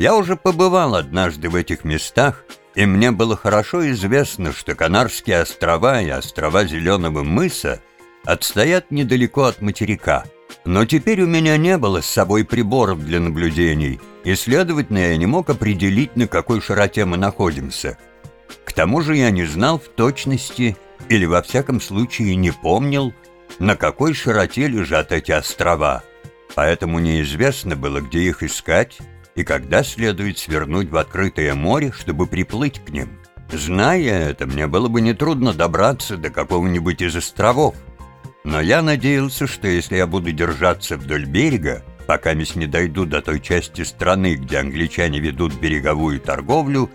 Я уже побывал однажды в этих местах, и мне было хорошо известно, что Канарские острова и острова Зеленого мыса отстоят недалеко от материка. Но теперь у меня не было с собой приборов для наблюдений, и, следовательно, я не мог определить, на какой широте мы находимся. К тому же я не знал в точности, или во всяком случае не помнил, на какой широте лежат эти острова, поэтому неизвестно было, где их искать и когда следует свернуть в открытое море, чтобы приплыть к ним. Зная это, мне было бы нетрудно добраться до какого-нибудь из островов. Но я надеялся, что если я буду держаться вдоль берега, пока мисс не дойду до той части страны, где англичане ведут береговую торговлю,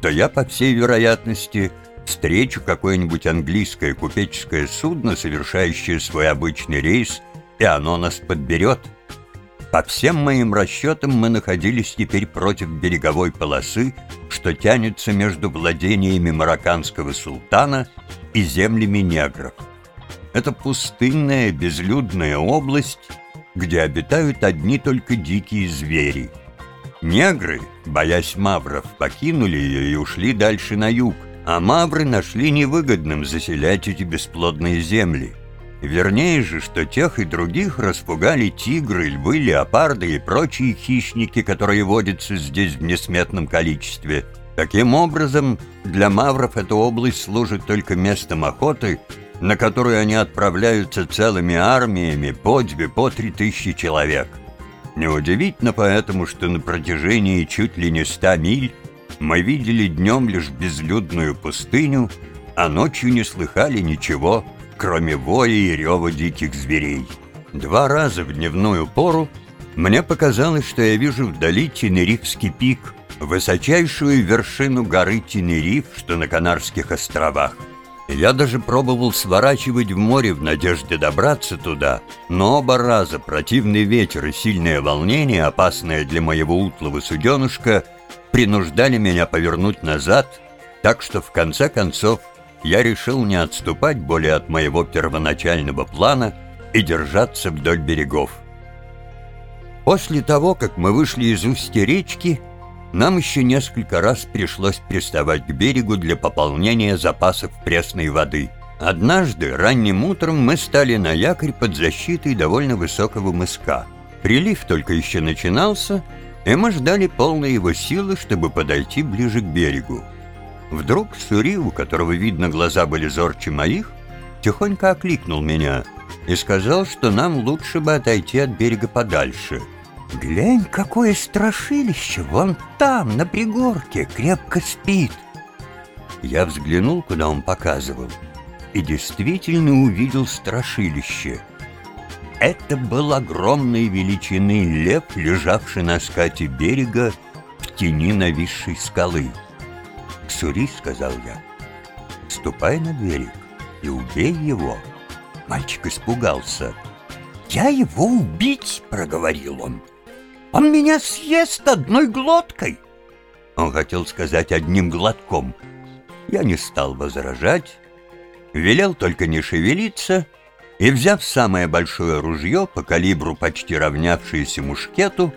то я, по всей вероятности, встречу какое-нибудь английское купеческое судно, совершающее свой обычный рейс, и оно нас подберет. По всем моим расчетам мы находились теперь против береговой полосы, что тянется между владениями марокканского султана и землями негров. Это пустынная, безлюдная область, где обитают одни только дикие звери. Негры, боясь мавров, покинули ее и ушли дальше на юг, а мавры нашли невыгодным заселять эти бесплодные земли. Вернее же, что тех и других распугали тигры, львы, леопарды и прочие хищники, которые водятся здесь в несметном количестве. Таким образом, для мавров эта область служит только местом охоты, на которую они отправляются целыми армиями по две, по три тысячи человек. Неудивительно поэтому, что на протяжении чуть ли не ста миль мы видели днем лишь безлюдную пустыню, а ночью не слыхали ничего, кроме воя и рева диких зверей. Два раза в дневную пору мне показалось, что я вижу вдали Тенерифский пик, высочайшую вершину горы Тенериф, что на Канарских островах. Я даже пробовал сворачивать в море в надежде добраться туда, но оба раза противный ветер и сильное волнение, опасное для моего утлого суденышка, принуждали меня повернуть назад, так что в конце концов я решил не отступать более от моего первоначального плана и держаться вдоль берегов. После того, как мы вышли из устья речки, нам еще несколько раз пришлось приставать к берегу для пополнения запасов пресной воды. Однажды, ранним утром, мы стали на якорь под защитой довольно высокого мыска. Прилив только еще начинался, и мы ждали полной его силы, чтобы подойти ближе к берегу. Вдруг Сури, у которого, видно, глаза были зорче моих, тихонько окликнул меня и сказал, что нам лучше бы отойти от берега подальше. «Глянь, какое страшилище! Вон там, на пригорке, крепко спит!» Я взглянул, куда он показывал, и действительно увидел страшилище. Это был огромной величины лев, лежавший на скате берега в тени нависшей скалы. «Ксури», — сказал я, — «ступай на берег и убей его». Мальчик испугался. «Я его убить?» — проговорил он. «Он меня съест одной глоткой!» Он хотел сказать одним глотком. Я не стал возражать, велел только не шевелиться и, взяв самое большое ружье по калибру почти равнявшееся мушкету,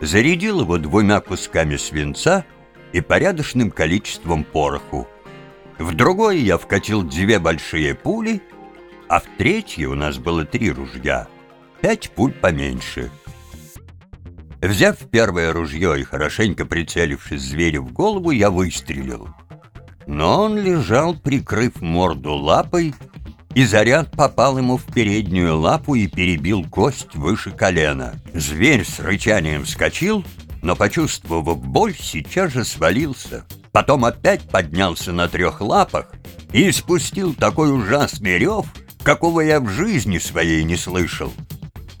зарядил его двумя кусками свинца — и порядочным количеством пороху. В другой я вкатил две большие пули, а в третье у нас было три ружья, пять пуль поменьше. Взяв первое ружье и хорошенько прицелившись зверю в голову, я выстрелил. Но он лежал, прикрыв морду лапой, и заряд попал ему в переднюю лапу и перебил кость выше колена. Зверь с рычанием вскочил — но, почувствовав боль, сейчас же свалился. Потом опять поднялся на трех лапах и спустил такой ужасный рев, какого я в жизни своей не слышал.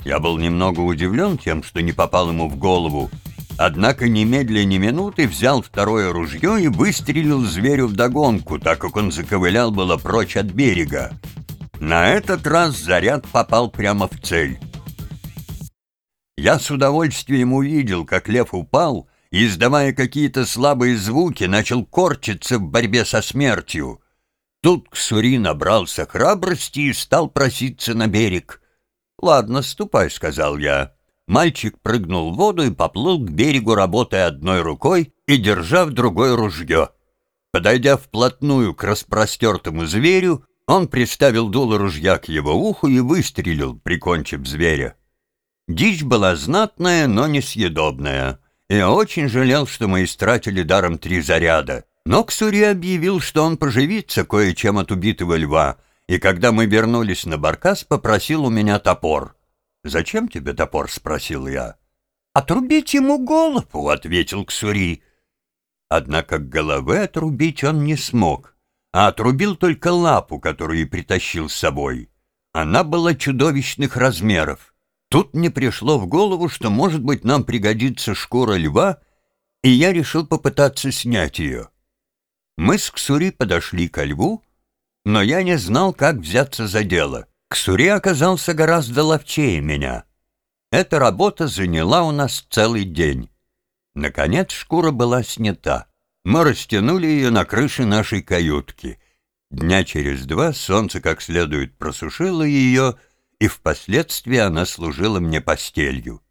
Я был немного удивлен тем, что не попал ему в голову, однако немедля ни минуты взял второе ружье и выстрелил зверю вдогонку, так как он заковылял было прочь от берега. На этот раз заряд попал прямо в цель. Я с удовольствием увидел, как лев упал и, издавая какие-то слабые звуки, начал корчиться в борьбе со смертью. Тут Ксури набрался храбрости и стал проситься на берег. «Ладно, ступай», — сказал я. мальчик прыгнул в воду и поплыл к берегу, работая одной рукой и держа в другой ружье. Подойдя вплотную к распростертому зверю, он приставил дуло ружья к его уху и выстрелил, прикончив зверя. Дичь была знатная, но несъедобная. Я очень жалел, что мы истратили даром три заряда. Но Ксури объявил, что он поживится кое-чем от убитого льва, и когда мы вернулись на баркас, попросил у меня топор. «Зачем тебе топор?» — спросил я. «Отрубить ему голову», — ответил Ксури. Однако головы отрубить он не смог, а отрубил только лапу, которую притащил с собой. Она была чудовищных размеров. Тут мне пришло в голову, что, может быть, нам пригодится шкура льва, и я решил попытаться снять ее. Мы с Ксури подошли ко льву, но я не знал, как взяться за дело. Ксури оказался гораздо ловчее меня. Эта работа заняла у нас целый день. Наконец шкура была снята. Мы растянули ее на крыше нашей каютки. Дня через два солнце как следует просушило ее, и впоследствии она служила мне постелью.